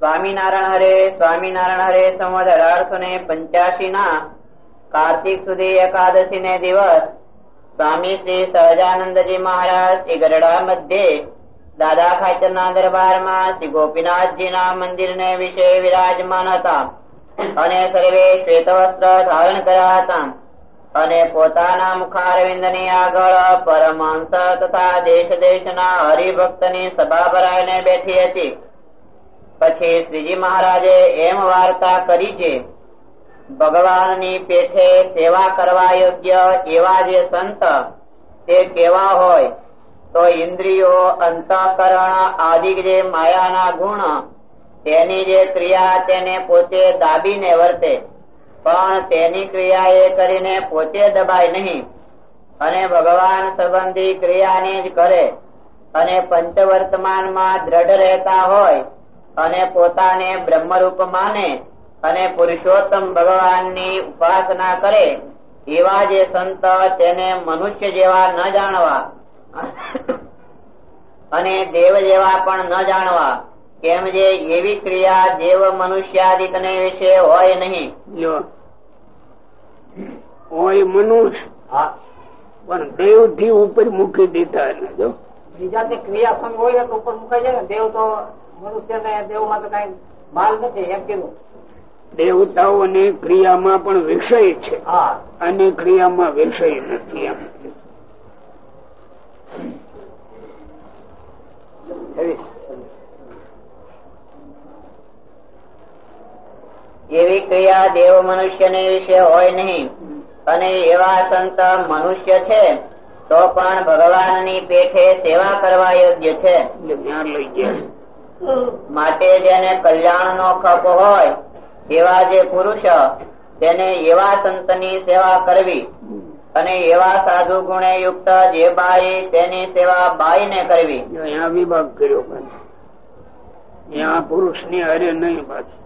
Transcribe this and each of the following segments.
સ્વામિનારાયણ હરે સ્વામિનારાયણ હરે સંવત અઢારસો ને પંચ્યાસી ના કાર્તિક સુધી એકાદશી ને દિવસ સ્વામી શ્રી સહજાનંદજી મહારાજ શ્રી ગઢડા મધ્યે દાદા ખાચર ના દરબારમાં શ્રી ગોપીનાથજી ના મંદિર ને વિશે વિરાજમાન હતા. અને સર્વે શ્વેત વસ્ત્ર ધારણ કર્યા હતા. અને પોતાના મુખારવિંદની આગળ પરમાંસ તથા દેશ દેશ ના હરિભક્તની સભા ભરાઈને બેઠી હતી. પછી શ્રીજી મહારાજે એમ વાર્તા કરી છે ભગવાનની પેઠે સેવા કરવા યોગ્ય એવા જે સંત તે કેવા હોય, તો ઇન્દ્રિયો અંતઃકરણ આદિ જે માયાના ગુણ, તેની જે ક્રિયા તેને પોતે દાબીને વર્તે, પણ તેની ક્રિયા એ કરીને પોતે દબાય નહીં. અને ભગવાન સંબંધી ક્રિયાની જ કરે, અને પંચવર્તમાનમાં દ્રઢ રહેતા હોય અને પોતાને બ્રહ્મરૂપ માને અને પુરુષોત્તમ ભગવાનની ઉપાસના કરે એવા જે સંત તેને મનુષ્ય જેવા ન જાણવા અને દેવ જેવા પણ ન જાણવા કેમ જે એવી ક્રિયા દેવ મનુષ્યાદિક ને વિશે હોય નહીં. હોય મનુષ્ય પણ દેવથી ઉપર મૂકી દીધા ને બીજા તે ક્રિયા સંગ હોય તો ઉપર મુકાઈ જાય ને દેવ તો મનુષ્ય ને દેવમાં તો કઈ માલ નથી એમ કીધું. દેવતાઓની ક્રિયામાં પણ વિષય છે. અને ક્રિયામાં વિષય નથી એમ. એવી ક્રિયા દેવ મનુષ્ય ને વિશે હોય નહીં. અને એવા સંત મનુષ્ય છે તો પણ ભગવાનની પેઠે સેવા કરવા યોગ્ય છે. જ્ઞાન લઈ ગયા. માટે જેને કલ્યાણ નો ખપ હોય એવા જે પુરુષ તેને એવા સંતની સેવા કરવી અને એવા સાધુ ગુણે યુક્ત જે બાઈ તેની સેવા બાઈ ને કરવી અહીંયા વિભાગ કર્યો ત્યાં પુરુષની હારે નહીં પાછું.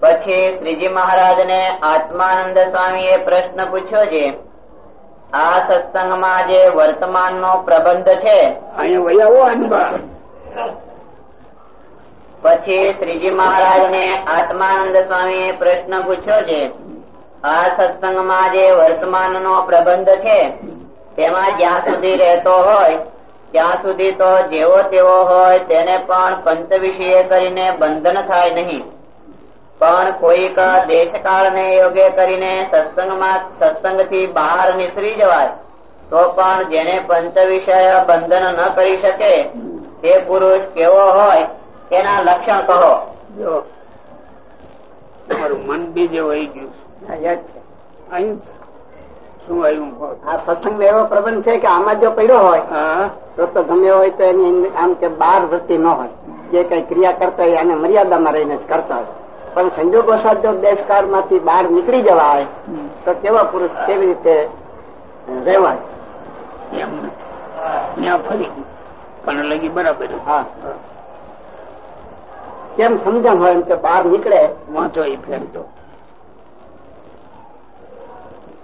પછી શ્રીજી મહારાજ ને આત્માનંદ સ્વામી એ પ્રશ્ન પૂછ્યો છે આ સત્સંગમાં જે વર્તમાન નો પ્રબંધ છે? અહીંયા વયા પછી શ્રીજી મહારાજ ને આત્માનંદ સ્વામી પ્રશ્ન પૂછ્યો છે, આ સત્સંગમાં જે વર્તમાન નો પ્રબંધ છે, તેમાં જ્યાં સુધી રહેતો હોય, ત્યાં સુધી તો જેવો તેવો હોય તેને પણ પંચ વિષય કરીને બંધન થાય નહીં. પણ કોઈક દેશકાળ ને યોગ્ય કરીને સત્સંગમાં સત્સંગથી બહાર નીકળી જવાય, તો પણ જેને પંચ વિષય બંધન ન કરી શકે તે પુરુષ કેવો હોય તેના લક્ષણ કહો. જો તમારું મન બીજે વહી ગયું. અહીં શું આવ્યું આ સત્સંગ એવો પ્રબંધ છે કે આમાં જો પડ્યો હોય તો તો ગમે હોય તો એની આમ કે બાર વૃત્તિ ન હોય. જે કઈ ક્રિયા કરતા હોય એને મર્યાદામાં રહીને જ કરતા હોય. પણ સંજોગો સાથ જો દેશકાળમાંથી બહાર નીકળી જવા હોય તો કેવા પુરુષ કેવી રીતે રહેવાય? ત્યાં ફરી પણ લગી બરાબર. હા. કેમ સમજણ હોય એમ કે બહાર નીકળે વાંચો એ ફેરતો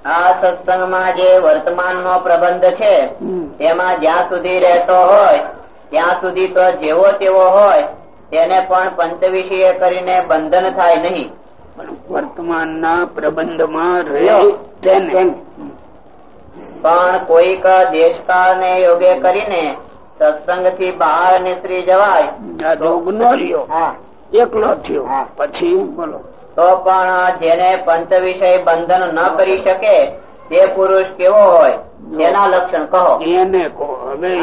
આ સત્સંગમાં જે વર્તમાન નો પ્રબંધ છે તેમાં જ્યાં સુધી રહેતો હોય ત્યાં સુધી તો જેવો તેવો હોય તેને પણ પંચવિષય કરીને બંધન થાય નહીં. પણ વર્તમાનના પ્રબંધમાં રહે તેને. પણ કોઈક દેશકાળ ને યોગ્ય કરીને સત્સંગથી બહાર નીકળી જવાય આ જોગ નો રહ્યો એકલો થયો. પછી બોલો. તો પણ જેને પંચ વિષય બંધન ન કરી શકે તે પુરુષ કેવો હોય? તેના લક્ષણ કહો. એને કહો. હવે.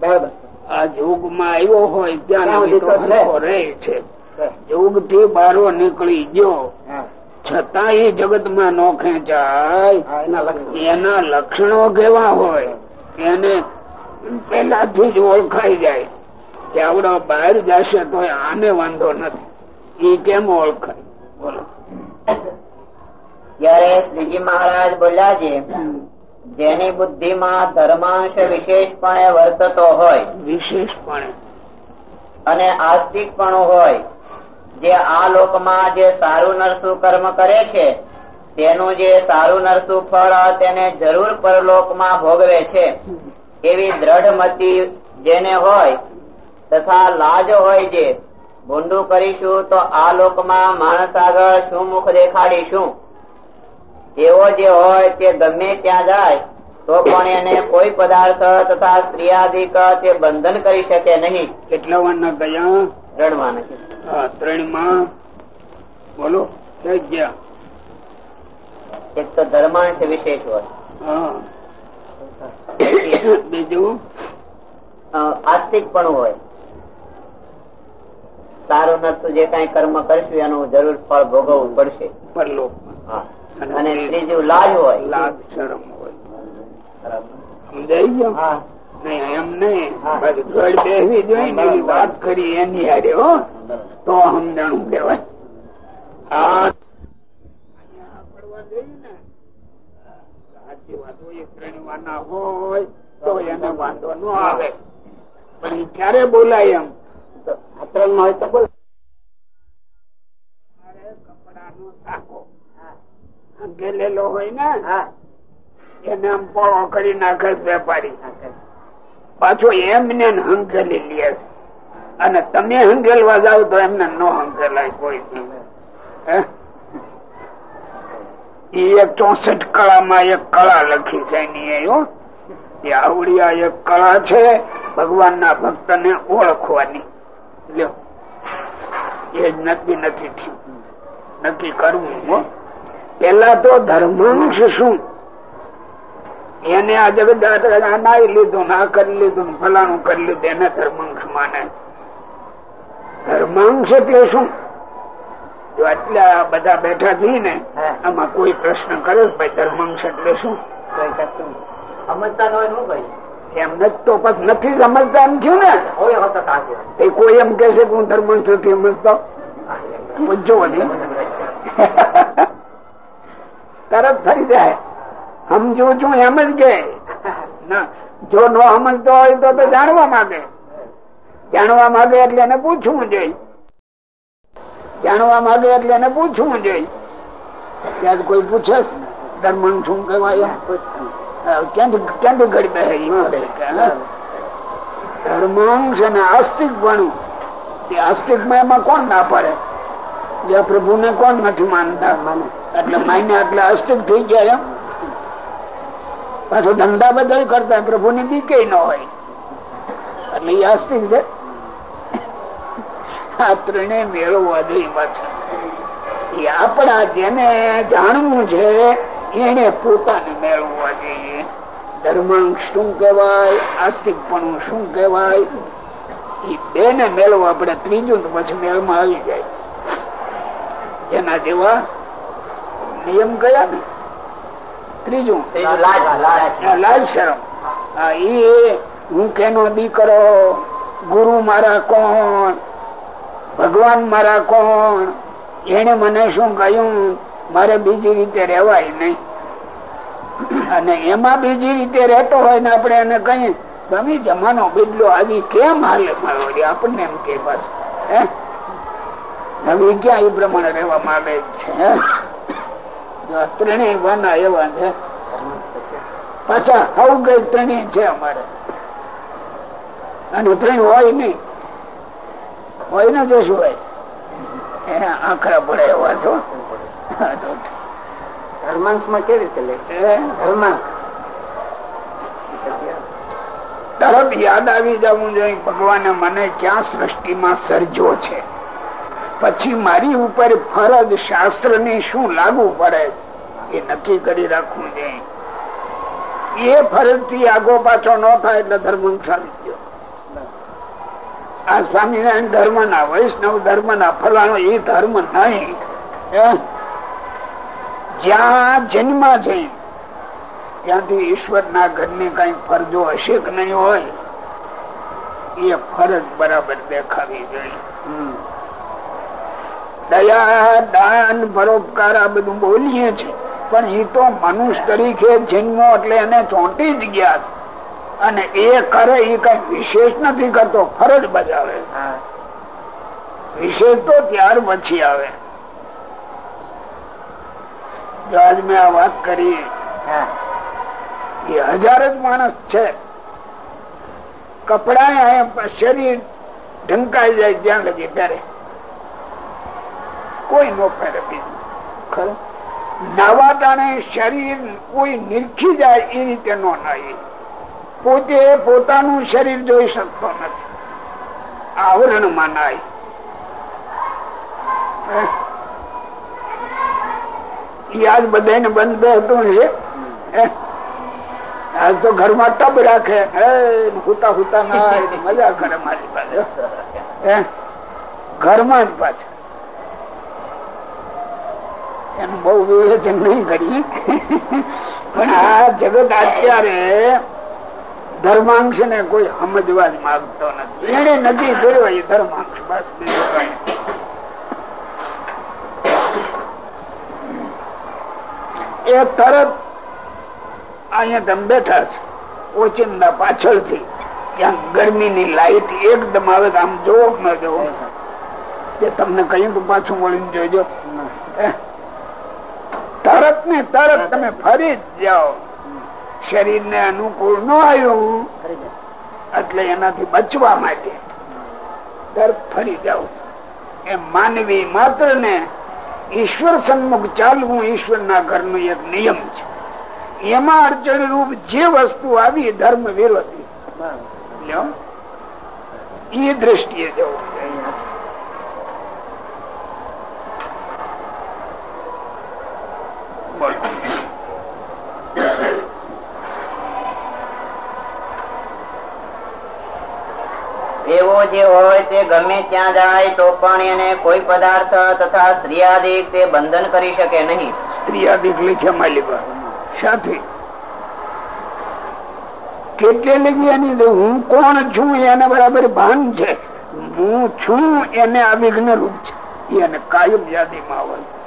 બરાબર. આ જોગમાં આવ્યો હોય ત્યાં રહે છે. જોગથી બારો નીકળી ગયો. છતાં એ જગતમાં નો ખેંચાય. એના લક્ષણો. કેવા હોય? એને પેલાથી જ ઓળખાઈ જાય કે આવડો બહાર જશે તો આને વાંધો નથી. એ કેમ ઓળખાય? બોલો. ત્યારે શ્રીજી મહારાજ બોલ્યા છે જેની બુદ્ધિમાં ધર્માંશ વિશેષપણે વર્તતો હોય વિશેષપણે. અને આસ્તિક પણ હોય જે આ લોકમાં જે સારું નરસું કર્મ કરે છે તેનું જે સારું નરસું ફળ તેને જરૂર પરલોકમાં ભોગવે છે. એવી દ્રઢ મતી જેને હોય તથા લાજ હોય જે ભૂંડું કરીશું તો આ લોકમાં માણસ આગળ શું મુખ દેખાડીશું. એવો જે હોય તે ગમે ત્યાં જાય તો પણ એને કોઈ પદાર્થ તથા સ્ત્રીયાધિક તે બંધન કરી શકે નહીં. કેટલા વારના ગયા? રણમાં નથી ત્રણમાં બોલો થઈ ગયા. એક તો ધર્માંશ વિશેષ હોય. બીજું? આસ્તિક પણ હોય. સારું નતું જે કઈ કર્મ કરશું એનું જરૂર ફળ ભોગવવું પડશે. અને ત્રીજું લાજ હોય. લાજ શરમ હોય. સમજાઈ ગયો? હા. વાત કરી એની હારે હો. તો સમજણું કહેવાય હા અહીંયા પડવા જોઈએ ને સાચી વાત હોય ત્રણ હોય તો એને વાંધો ન આવે. પણ ક્યારે બોલાય એમ? ત્રણમાં હોય તો બોલ સાકો ગેલેલો હોય ને એને આમ પોળો કરી નાખે વેપારી. પાછો એમને ને હંકેલી લે અને તમે હંકેલવા જાવ તો એમને ન હંકેલાય કોઈ. હે? એક ચોસઠ કળામાં એક કળા લખી છે એની એ આવડિયા એક કળા છે ભગવાન ના ભક્ત ને ઓળખવાની. લ્યો. એ નક્કી નથી થયું. નક્કી કરવું પેલા તો ધર્માંશ શું? એને આ જગત નાઈ લીધું ના કરી લીધું ફલાણું કરી લીધું. એને ધર્માંશ માને. ધર્માંશ એટલે શું? જો આટલા બધા બેઠા થઈ ને આમાં કોઈ પ્રશ્ન કરે ભાઈ ધર્માંશ એટલે શું. સમજતા હોય શું કહી એમને તો પછી નથી સમજતા એમ થયું ને. એ કોઈ એમ કે છે કે હું ધર્માંશ નથી સમજતો? પૂછજો નહીં તરત ફરી જાય. સમજુ છું એમ જ કે. ના જો ન સમજતો હોય તો તો જાણવા માંગે. જાણવા માંગે એટલે એને પૂછવું જોઈએ. જાણવા માંગે એટલે એને પૂછવું જોઈએ. ત્યાં કોઈ પૂછે છે, ધર્મ શું કહેવાય ક્યાંથી ક્યાંથી ઘડી બે? ધર્માંશ અને આસ્તિક ભણું એ આસ્તિકમાં એમાં કોણ ના પડે? જે પ્રભુ ને કોણ નથી માનતા? માને. એટલે માઈને એટલે આસ્તિક થઈ ગયા એમ. પાછો ધંધા બદલ કરતા પ્રભુ ની કઈ ન હોય. એટલે એ આસ્તિક છે. આ જોઈએ પાછા. એ આપણા જેને જાણવું છે એને પોતાને મેળવવા જોઈએ ધર્માંક શું કહેવાય આસ્તિકપણું શું કહેવાય એ બે ને મેળવો આપણે ત્રીજું પછી મેળમાં આવી જાય. જેના જેવા નિયમ કયા ને. ત્રીજું. લાજ શરમ. આ હું કેનો દીકરો ગુરુ મારા કોણ? ભગવાન મારા કોણ? એને મને શું કહ્યું? મારે બીજી રીતે રેવાય નહીં. અને એમાં બીજી રીતે રહેતો હોય ને આપણે એને કહીએ તમે જમાનો બદલો. આજે કેમ હાલે મારો? આપણને એમ કે બસ. હે? હવે ક્યાં એ પ્રમાણે રહેવા માંગે છે? ત્રણેય વાના એવા છે. પાછા આવું કઈ ત્રણેય છે અમારે. અને ત્રણ હોય નહીં. હોય ને જોશું હોય? આખરા પડે એવા છો ધર્માંશમાં કેવી રીતે લે? ધર્માંશ તરત યાદ આવી જવું જોઈએ ભગવાને મને ક્યાં સૃષ્ટિમાં સર્જો છે? પછી મારી ઉપર ફરજ શાસ્ત્રની શું લાગુ પડે એ નક્કી કરી રાખવું જોઈએ. એ ફરજથી આગો પાછો ન થાય એટલે ધર્મ ગયો આ સ્વામિનારાયણ ધર્મ ના વૈષ્ણવ ધર્મ ના ફલાણો એ ધર્મ નહીં. જ્યાં જન્મ છે, ત્યાંથી ઈશ્વર ના ઘરની કઈ ફરજો હશે કે નહીં હોય? એ ફરજ બરાબર દેખાવી જોઈએ. દયા, દાન, પરોપકાર આ બધું બોલીએ છીએ. પણ એ તો મનુષ્ય તરીકે જન્મો એટલે એને ચોંટી જ ગયા છે. અને એ કરે એ કઈ વિશેષ નથી કરતો ફરજ બજાવે. વિશેષ તો ત્યાર પછી આવે. આજ મેં આ વાત કરી એ હજાર જ માણસ છે. કપડા શરીર ઢંકાઈ જાય ત્યાં લગી પહેરે. કોઈ નો પહેરે બીજું. ખરું? નાવા ટાણે શરીર કોઈ નિરખી જાય એ રીતે નો નાય પોતે પોતાનું શરીર જોઈ શકતો નથી. આવરણમાં આજ બધાને બંધ બેસતું છે. આજ તો ઘરમાં ટબ રાખે. હુતા હુતા ના મજા કરે મારી પાસે. ઘરમાં જ પાછા. એનું બહુ વિવેચન નહીં કરીએ પણ આ જગત અત્યારે ધર્માંશ ને કોઈ સમજવા જ માંગતો નથી. એને નથી જોયો એ ધર્માંશ, બસ એ તરત અહીંયા તમે બેઠા છે ઓચિંદા પાછળથી, ત્યાં ગરમીની લાઈટ એકદમ આવે આમ જોવો ન જોવો. એ તમને કહ્યું કે પાછું વળીને જોજો. તરત ને તરત તમે ફરી જ જાઓ. શરીર ને અનુકૂળ ન આવ્યું એટલે એનાથી બચવા માટે ફરી જાઉં એ માનવી માત્ર ને ઈશ્વર સન્મુખ ચાલવું ઈશ્વર ના ઘર નો એક નિયમ છે. એમાં અડચણ રૂપ જે વસ્તુ આવી ધર્મ વિરોધી. એ દ્રષ્ટિએ જવું. જે હોય તે ગમે ત્યાં જાય, તો પણ એને કોઈ પદાર્થ તથા સ્ત્રીયાદિક તે બંધન કરી શકે નહીં. સ્ત્રીયાદિક લખ્યા માલિકા સાથે. કેટલે લગી એની હું કોણ છું? એને બરાબર ભાન છે. હું છું એને અવિઘ્ન રૂપ છે. એને કાયમ યાદીમાં આવે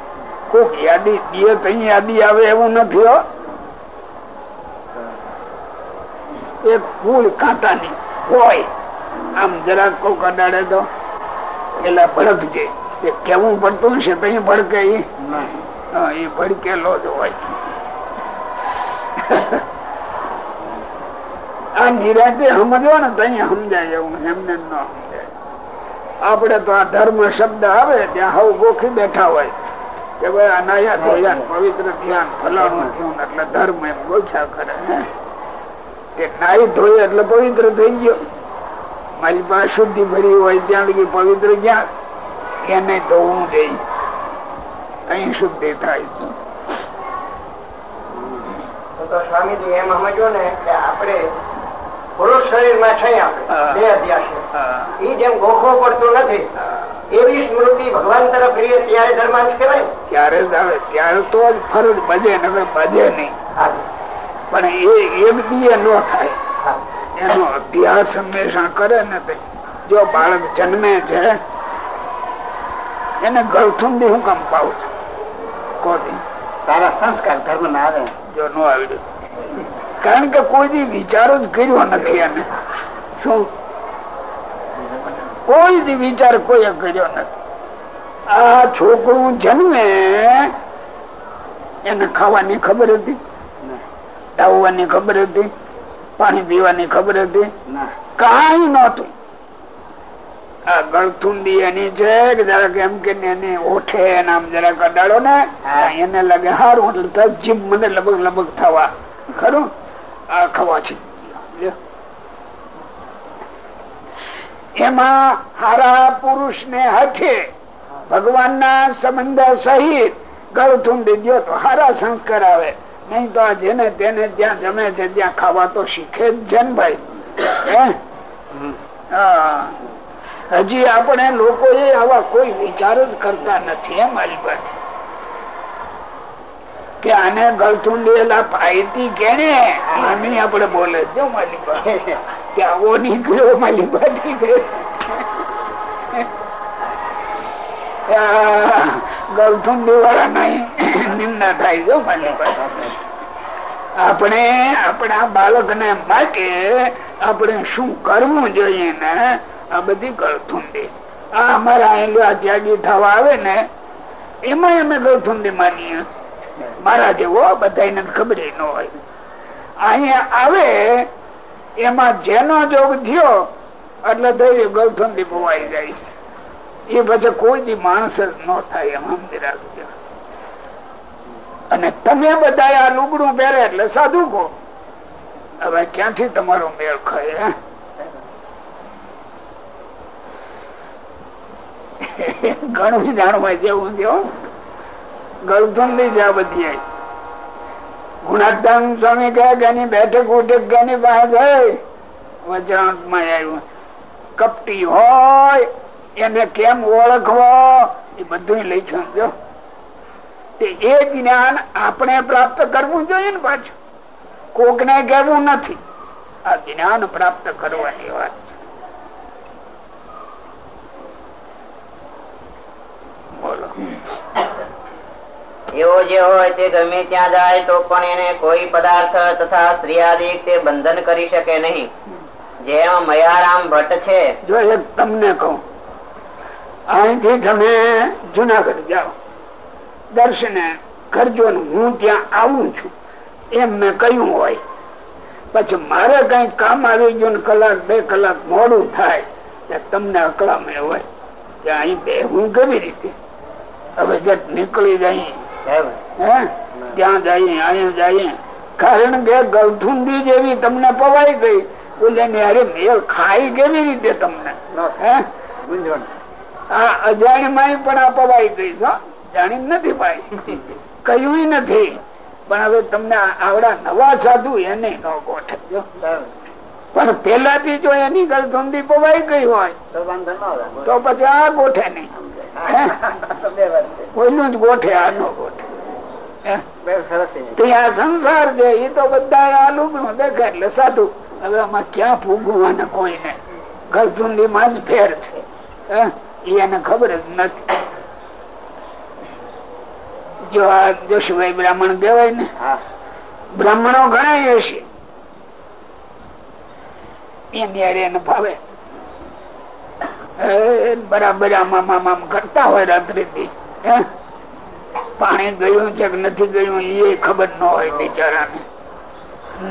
કોક યાદી દે તો યાદી આવે એવું નથી, હો. એક ફૂલ કાંટાની હોય. આમ જરાક કોક અડાડે તો પેલા ભડકજે. એ કેવું પડતું છે તો ભડકે એ ભડકેલો જ હોય. આ નિરાતે સમજો ને તો સમજાય એવું એમને ન સમજાય. આપડે તો આ ધર્મ શબ્દ આવે ત્યાં હવ ગોખી બેઠા હોય. કે ભાઈ અનાયા ધોયા પવિત્ર ધ્યાન ફલાણું થયું એટલે ધર્મ એમ ગોખ્યા કરે. કે નાઈ ધોય એટલે પવિત્ર થઈ ગયો. મારી પાસે શુદ્ધિ ભરી હોય ત્યાં લગી પવિત્ર ક્યાં એને ધોવું જઈ કઈ શુદ્ધિ થાય તો સ્વામીજી એમ સમજો ને કે આપણે પુરુષ શરીર છે આપણે બે અધ્યાસ એ જેમ ગોખવો પડતું નથી એવી સ્મૃતિ ભગવાન તરફ રહીએ ત્યારે ધર્માંશ કહેવાય. ત્યારે જ આવે ત્યારે તો જ ફરજ બજે ને બજે નહીં. પણ એ એક દીએ ન થાય. એનો અભ્યાસ હંમેશા કરે ને જો બાળક જન્મે છે એને ગળથુંડી હું કામ પાઉં છું? કોની? તારા સંસ્કાર ધર્મ ના આવે. જો ન આવડ્યું કારણ કે કોઈ વિચારો જ કર્યો નથી એને. શું? કોઈ દી વિચાર કોઈ કર્યો નથી. આ છોકરું જન્મે એને ખાવાની ખબર હતી? દાવવાની ખબર હતી? પાણી પીવાની ખબર હતી? કઈ નતું આ ગળથુંડી એની છે કે જરાક એમ કે એની ઓઠે આમ જરાક અડાડો ને એને લાગે સારું એટલે જીભ મને લબક લબક થવા. ખરું? આ ખવા છે. એમાં હારા પુરુષ ને હાથે ભગવાન ના સંબંધ સહિત ગળથુંડી દો તો હારા સંસ્કાર આવે. નહીં તો આ જેને તેને ત્યાં જમે છે ત્યાં ખાવા તો શીખે જ છે ને ભાઈ. હજી આપણે લોકો એ આવા કોઈ વિચાર જ કરતા નથી એમ મારી પાસે કે આને ગળથુંડેલા પાયતી કેને આની આપણે બોલે જો પાસે કે આવો નીકળ્યો મારી પાસે ગળથુંડી વાળા નહીં નિંદા થાય જો આપણે આપણા બાળક ને માટે આપણે શું કરવું જોઈએ ને? આ બધી ગળથુંડી આ અમારા અહીંયા ત્યાગી થવા આવે ને એમાં અમે ગળથુંડી માનીએ. મારા જેવો બધા ખબર ન હોય. અહીંયા આવે, એમાં જેનો જોગ થયો, એટલે થઈ ગળથુંડી ભોવાઈ જાય એ પછી કોઈ બી માણસ જ ન થાય અને તમે બધા આ લુગડું પહેરે એટલે સાધુ કહો. હવે ક્યાંથી તમારો મેળ ખાય ઘણું જાણવા જેવું છે ગળધુંડી આ બધી ગુણાત્તાન સ્વામી કયા ગાની બેઠક ઉઠક, ગાની પાસે વજરાંતમાં આવ્યું. કપટી હોય એને કેમ ઓળખવો? એ બધું લઈ જો. એ જ્ઞાન આપણે પ્રાપ્ત કરવું જોઈએ ને પાછું. કોક ને કહેવું નથી. આ જ્ઞાન પ્રાપ્ત કરવાની વાત બોલો. એવો જે હોય તે ગમે ત્યાં જાય તો પણ એને કોઈ પદાર્થ તથા સ્ત્રીયાદિક તે બંધન કરી શકે નહીં. જેમ મયારામ ભટ્ટ છે. જો એક તમને કહું અહીંથી તમે જુનાગઢ જાઓ. દર્શને કરજો હું ત્યાં આવું છું. એમ મેં કહ્યું હોય. પછી મારે કઈ કામ આવી ગયું કલાક બે કલાક મોડું થાય તમને અકળામણ હોય. કે અહીં બે હું કેવી રીતે? હવે જટ નીકળી હે? ત્યાં જઈએ અહીંયા જઈએ કારણ કે ગલથુંડી જેવી તમને પવાઈ ગઈ. બોલે અરે મેળ ખાઈ કેવી રીતે તમને? હે? આ અજાણ્યમાં પણ આ પવાઈ ગઈ છો જાણી નથી ભાઈ કહ્યું નથી. પણ હવે તમને આવડા નવા સાધુ એને ન ગોઠવજો પણ પેલાથી જો એની ગલથુંડી પવાઈ ગઈ હોય તો પછી આ ગોઠે નહીં. કોઈનું જ ગોઠે આ નો ગોઠે. ત્યાં સંસાર છે એ તો બધા આલુ દેખે એટલે સાધુ. હવે આમાં ક્યાં ફૂગવાના કોઈને? ગલથુંડી માં જ ફેર છે. એને ખબર જ નથી. જો આ જોશુભાઈ બ્રાહ્મણ કહેવાય ને બ્રાહ્મણો ઘણા હશે. એની હારે એને ભાવે. બરાબર આમાં આમ કરતા હોય રાત્રિથી. પાણી ગયું છે કે નથી ગયું એ ખબર ન હોય બિચારાને.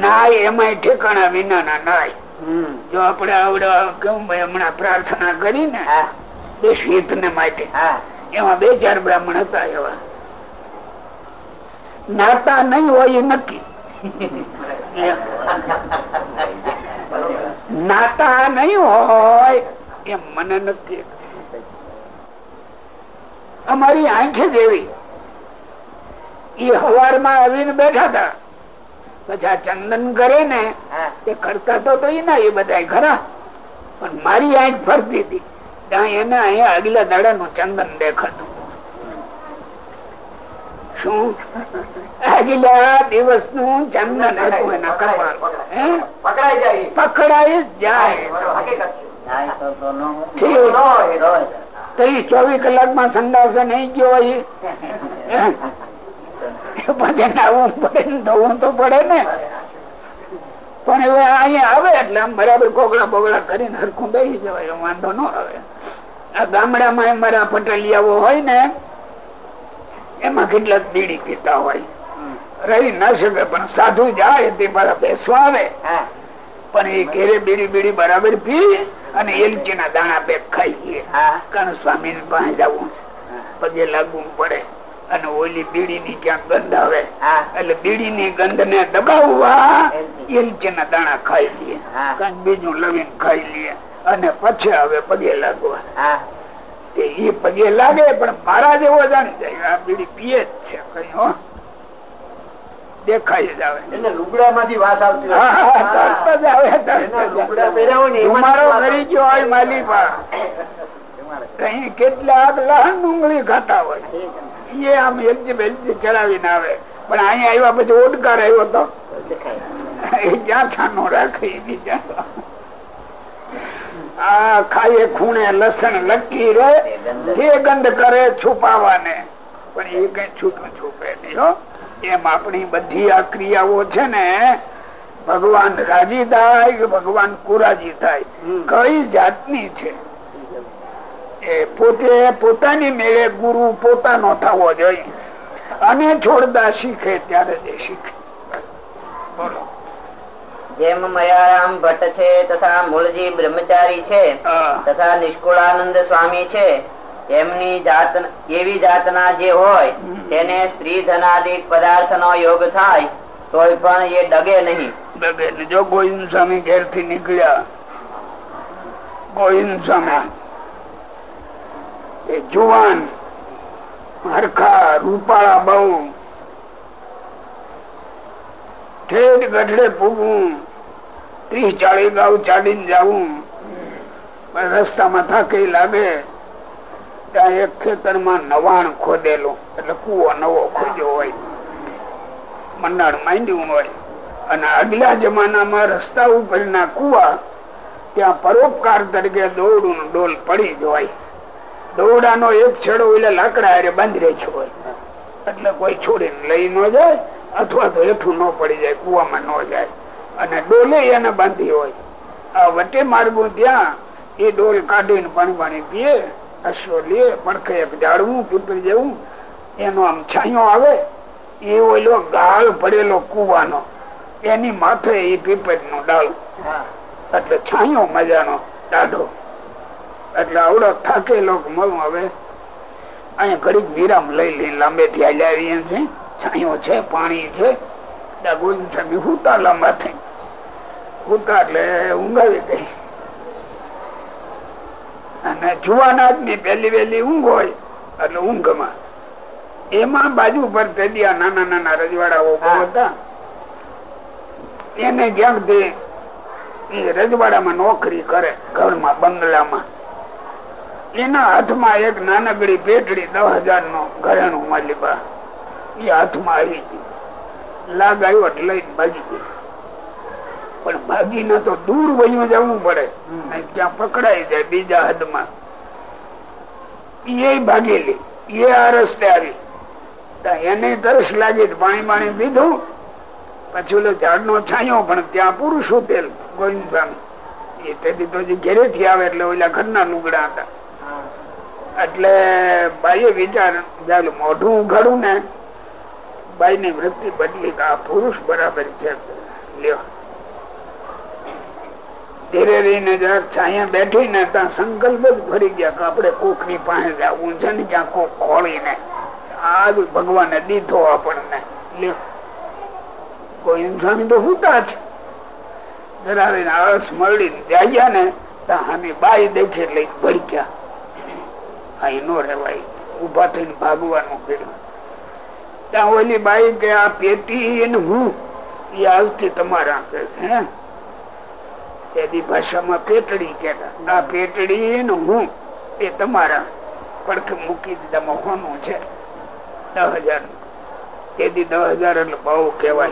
નાય એમાં ઠેકાણા વિના ના નાય જો આપડે આવડે કેવું ભાઈ હમણાં પ્રાર્થના કરી ને દેશ હિત ને માટે એમાં બે ચાર બ્રાહ્મણ હતા એવા. નાતા નહીં હોય એ નક્કી. નાતા નહીં હોય એમ મને નથી અમારી આંખે જેવી. એ હવારમાં આવીને બેઠા હતા. પછી આ ચંદન કરે ને તે કરતા તો ના એ બધા ખરા. પણ મારી આંખ ફરતી હતી. ત્યાં એને અહીંયા આગલા દાડા નું ચંદન દેખાતું. શું? આગલા દિવસનું ચંદન હતું એના કપાળ પકડાઈ જાય. ચોવીસ કલાકમાં સંડાસ નહીં ગયો પછી નાવું પડે ને ધોવું તો પડે ને. પણ હવે અહીંયા આવે એટલે આમ બરાબર કોગળા બોગળા કરીને હરખું બેસી જવાય વાંધો ન આવે. આ ગામડામાં મારા પટેલિયાઓ હોય ને એમાં કેટલાક બીડી પીતા હોય. રહી ના શકે પણ સાધુ જાય તે મારા બેસવા આવે. પણ એ ઘેરે બીડી બીડી બરાબર પી અને એલચી ના દાણા બે ખાઈ ગયે કારણ સ્વામી ને પાસે જવું છે. પગે લાગવું પડે. અને ઓલી બીડી ની ક્યાંક ગંધ આવે. એટલે બીડી ની ગંધ ને દબાવવા એલચી ના દાણા ખાઈ લઈએ કઈ બીજું લવીને ખાઈ લઈએ અને પછી હવે પગે લાગવા. તે એ પગે લાગે પણ મારા જેવો જાણી જાય. આ બીડી પીએ જ છે કઈ હો. દેખાય જ આવે. લુગડા માંથી વાત આવતી હા, હા, તરત જ આવે, તરત જ લુગડા પહેર્યા હોય ને એમાં ધુમાડો જ વાત કરી ગયો હોય માલી પા કઈ કેટલાક લહન ડુંગળી ખાતા હોય. એ આમ એલજી બેલજી ચડાવીને આવે. પણ અહીંયા આવ્યા પછી ઓડકાર આવ્યો તો. એ જ્યાં છાનો રાખે બીજા? આ ખાઈએ ખૂણે લસણ લકી રે. તે ગંધ. કરે છુપાવાને. પણ એ કઈ છૂટું છુપે નહીં હો. એમ આપણી બધી આ ક્રિયાઓ છે ને ભગવાન રાજી થાય કે ભગવાન કુરાજી થાય. કઈ જાતની છે? પોતે પોતાની મેળે ગુરુ પોતાનો થવો જોઈએ. અને છોડતા શીખે ત્યારે જ શીખે. બોલો. જેમ મયારામ ભટ્ટ છે તથા મૂળજી બ્રહ્મચારી છે તથા નિષ્કુળાનંદ સ્વામી છે એમની જાત એવી જાતના જે હોય તેને સ્ત્રી ધનાદિક પદાર્થ નો યોગ થાય તોય પણ એ ડગે નહીં. ડગે જો ગોવિંદ સ્વામી ઘેરથી નીકળ્યા ગોવિંદ સ્વામી એ જુવાન, હરખા, રૂપાળા બહુ. ઠેઠ ગઢડે પૂગવું ત્રીસ ચાલીસ ગાઉ ચાલીને જવું રસ્તામાં થાકી લાગે, ત્યાં એક ખેતરમાં નવાણ ખોદેલું, એટલે કુવો નવો ખોદ્યો હોય. મંડાણ માંડ્યું હોય. અને આગલા જમાનામાં રસ્તા ઉપરના કુવા, ત્યાં પરોપકાર તરીકે દોડું ડોલ પડી જ હોય. દોરડાનો એક છેડો એટલે લાકડા હારે બાંધી રાખ્યો હોય. એટલે કોઈ છોડીને લઈ ન જાય અથવા તો હેઠું ન પડી જાય કુવામાં ન જાય. અને ડોલે એને બાંધી હોય. આ વટે માર્ગો ત્યાં એ ડોલ કાઢીને પાણી પાણી પીએ અશ્વ લે પડખે એક ઝાડવું પીપરી જેવું એનો આમ છાંયો આવે એ ઓલો ગાળ પડેલો કુવાનો. એની માથે એ પીપરનું ડાળું એટલે છાંયો મજાનો દાઢો એટલે આવડો થાકેલો મળું હવે. અહીંયા ઘડીક વિરામ લઈ લઈ લાંબે થી આવીએ છે છાંયો છે પાણી છે. ગોવિંદ સ્વામી હુતા લાંબા થઈ હુતા એટલે ઊંઘાવી ગઈ. અને જુવાનાજની પેલી વેલી ઊંઘ હોય એટલે ઊંઘમાં. એમાં બાજુ પર તેડિયા નાના નાના રજવાડાઓ બહુ હતા. એને ક્યાંકથી એ રજવાડામાં નોકરી કરે ઘરમાં બંગલામાં. એના હાથમાં એક નાનકડી પેટડી દસ હજાર નો ઘરેણું માલિકા એ હાથમાં આવી ગઈ લાગ આવ્યો એટલે ભાગી ગયો. પણ ભાગીને તો દૂર વયું જવું પડે. ત્યાં પકડાઈ જાય બીજા હદમાં. એ ભાગેલી. એ આ રસ્તે આવી. એને તરસ લાગી પાણી પાણી પીધું. પછી ઓલો ઝાડ નો છાંયો પણ ત્યાં પુરુષ તેલ ગોવિંદ સ્વામી એ તેથી તો ઘેરેથી આવે એટલે ઓલા ઘરના લુગડા હતા. એટલે બાઈએ વિચાર મોઢું ઉઘાડું ને બાઈ ની વૃત્તિ બદલી આ પુરુષ બરાબર છે. ધીરે રહીને જરાક બેઠી ને ત્યાં સંકલ્પ જ ફરી ગયા કે આપડે કોકની પાસે જવું છે ને ક્યાં કોક ખોળીને. આજ ભગવાને દીધો આપણને. લ્યો. કોઈ ઇન્સાન તો હુતા છે જરા આળસ મળી જાગ્યા ને ત્યાં બાઈ દેખી લઈ ભડક્યા. અહીં નો રેવાય ઊભા થઈને ભાગવાનું કર્યું. ત્યાં ઓલી બાઈ કે, આ પેટી ને હું? એ આવતી તમારા કે છે એની ભાષામાં પેટડી કેતા આ પેટડી ને હું? એ તમારા પડખે મૂકી દીધા હોનું છે. દસ હજાર. તેથી દસ હજાર એટલે બહુ કેવાય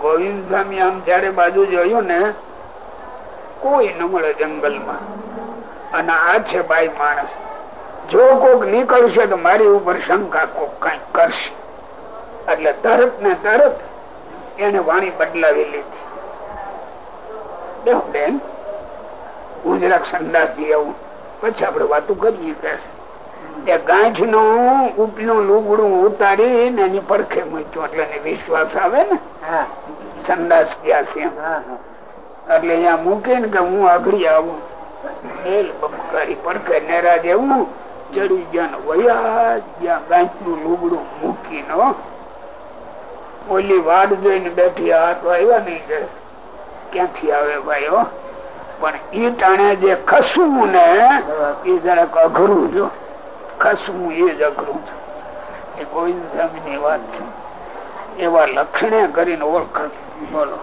ગોવિંદ સ્વામી આમ જયારે બાજુ જોયું ને, કોઈ ન મળે જંગલમાં. અને આ છે ભાઈ માણસ. જો કોક નીકળશે તો મારી ઉપર શંકા કોક કઈ કરશે. એટલે તરત ને તરત એને વાણી બદલાવી લીધી. બેન. હું જરાક સંદાસી આવું. પછી આપડે વાતું કરીએ કે એ ગાંઠનું ઉપલું લુગડું ઉતારી ને એની પડખે મૂક્યું. એટલે એને વિશ્વાસ આવે ને? સંદાસ ગયા છે. એટલે અહીંયા મૂકીને કે હું આગળ આવું. પણ ઈ તાણે જે ખસવું ને એ જરાક અઘરું જો ખસવું એ જ અઘરું છે. એ ગોવિંદ સ્વામી ની વાત છે. એવા લક્ષણે કરીને ઓળખ બોલો.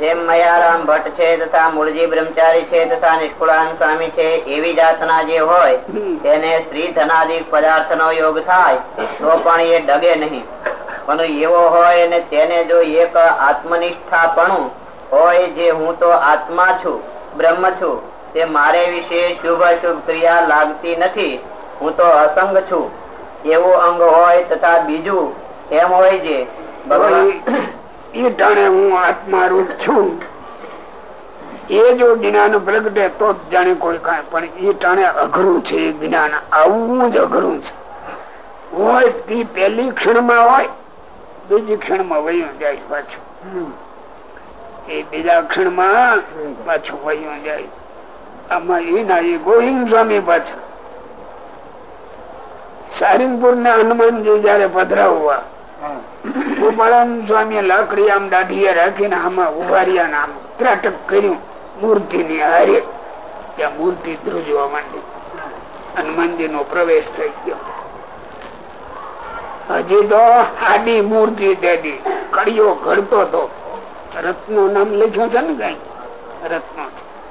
જેમ મયારામ ભટ્ટ છે તથા મૂળજી બ્રહ્મચારી છે તથા નિષ્કુળાન સ્વામી છે એવી જાતના જે હોય તેને સ્ત્રી ધનાદિક પદાર્થ નો યોગ થાય તો પણ એ ડગે નહીં. પણ એવો હોય ને તેને જો એક આત્મનિષ્ઠાપણું હોય જે હું તો આત્મા છું બ્રહ્મ છું તે મારે વિશે શુભ અશુભ ક્રિયા લાગતી નથી હું તો અસંગ છું. એવું અંગ હોય તથા બીજું એમ હોય જે ભગવાન ઈ ટાણે હું આત્મારૂપ છું. એ જો જ્ઞાન પ્રગટે તો જાણે કોઈ કાંઈ. પણ એ ટાણે અઘરું છે, એ જ્ઞાન આવવું જ અઘરું છે. હોય તે પેલી ક્ષણમાં હોય, બીજી ક્ષણમાં વયું જાય પાછું. એ બીજા ક્ષણમાં પાછું વયું જાય. આમાં એના એ ગોવિંદ સ્વામી પાછા. સારંગપુર ને હનુમાનજી જયારે પધરાવવા સ્વામી લાકડી આમ દાઢીએ રાખીને આમાં ઉભાર્યા નામ ત્રાટક કર્યું. મૂર્તિ ની હારે. ત્યાં મૂર્તિ ધ્રુજવા માંડી. હનુમાનજી નો પ્રવેશ થઈ ગયો. હજી તો આડી મૂર્તિ દેદી કડિયો ઘડતો હતો. રત્નો નામ લખ્યો છે ને કઈ? રત્નો.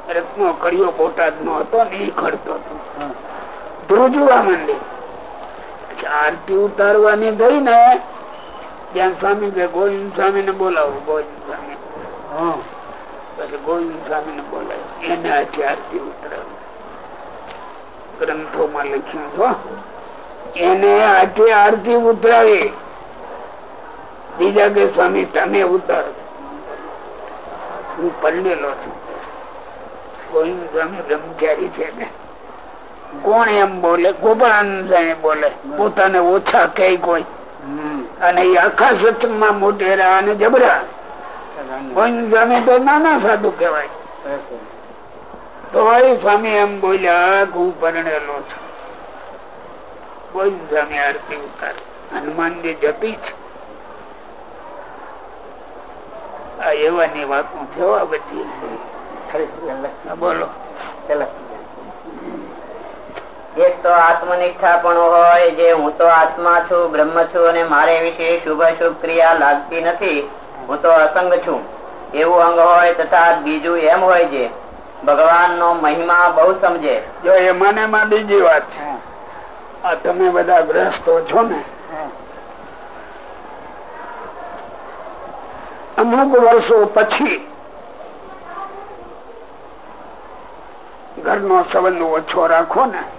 રત્નો કડિયો બોટાદ નો હતો ને એ ઘડતો હતો. ધ્રુજવા માંડી. આરતી ઉતારવાની ગઈ ને ત્યાં સ્વામી કે ગોવિંદ સ્વામી ને બોલાવો ગોવિંદ સ્વામી. પછી ગોવિંદ સ્વામી ને બોલાય એને અત્યારથી ઉતરાવી. ગ્રંથોમાં લખ્યું છો એને આજે આરતી ઉતરાવી. બીજા કે સ્વામી તમે ઉતર. હું પરણેલો છું. ગોવિંદ સ્વામી બ્રહ્મચારી છે ને. કોણ એમ બોલે? ગોપાલ બોલે. પોતાને ઓછા કઈ કોઈ. અને એ આખા સત્સંગમાં મોટેરા અને જબરા. સ્વામી તો નાના સાધુ કહેવાય. તો એ સ્વામી એમ બોલ્યા હું પરણેલો છું. હનુમાનજી જતી છે. આ એવાની વાતો છે બોલો. એક તો આત્મનિષ્ઠા પણ હોય જે હું તો આત્મા છું બ્રહ્મ છું અને મારે વિશે શુભ શુભ ક્રિયા લાગતી નથી હું તો અસંગ છું. એવું અંગ હોય તથા બીજું એમ હોય છે ભગવાન નો મહિમા બહુ સમજે. જો એમાં એમાં બીજી વાત છે. આ તમે બધા ગ્રસ્તો છો ને. અમુક વર્ષો પછી ઘરનો સંબંધ ઓછો રાખો ને.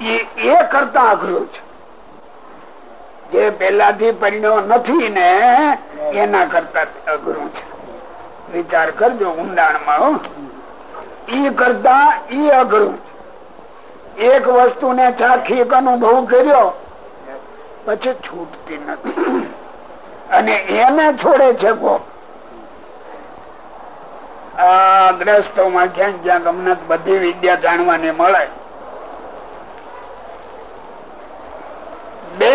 એ કરતા અઘરું છે. જે પેલાથી પરિણ્યો નથી ને, એના કરતા અઘરું છે. વિચાર કરજો ઊંડાણમાં ઈ કરતા ઈ અઘરું એક વસ્તુ ને ચાખી અનુભવ કર્યો, પછી છૂટતી નથી. અને એને છોડે છે કો આ ગ્રસ્તો માં ક્યાંક ક્યાંક અમને બધી વિદ્યા જાણવાની મળે. બે